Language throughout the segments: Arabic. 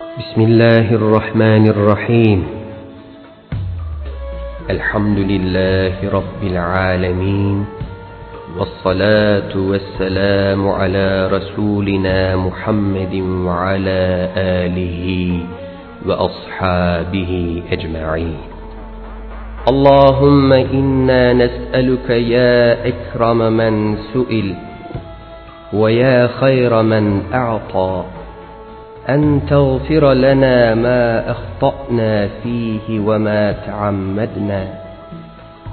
بسم الله الرحمن الرحيم. الحمد لله رب العالمين والصلاة والسلام على رسولنا محمد وعلى آله وأصحابه أجمعين. اللهم إنا نسألك يا أكرم من سئل ويا خير من أعطى. أن تغفر لنا ما أخطأنا فيه وما تعمدنا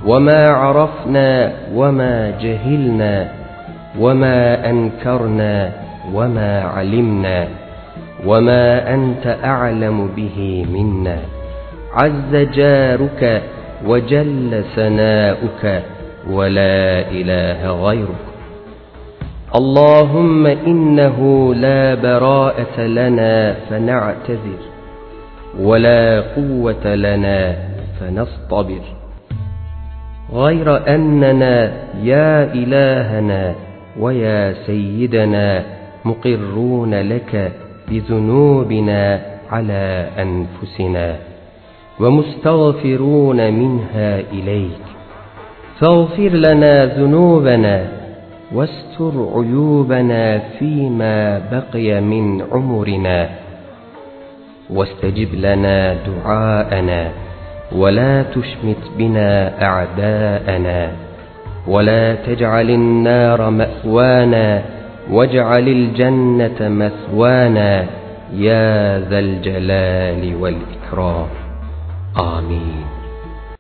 وما عرفنا وما جهلنا وما أنكرنا وما علمنا وما أنت أعلم به منا عز جارك وجل ثناؤك ولا إله غيرك اللهم إنه لا براءة لنا فنعتذر ولا قوة لنا فنصطبر. غير أننا يا إلهنا ويا سيدنا مقرون لك بذنوبنا على أنفسنا ومستغفرون منها إليك. فاغفر لنا ذنوبنا واستر عيوبنا فيما بقي من عمرنا. واستجب لنا دعاءنا. ولا تشمت بنا أعداءنا. ولا تجعل النار مأوانا. واجعل الجنة مثوانا. يا ذا الجلال والإكرام. آمين.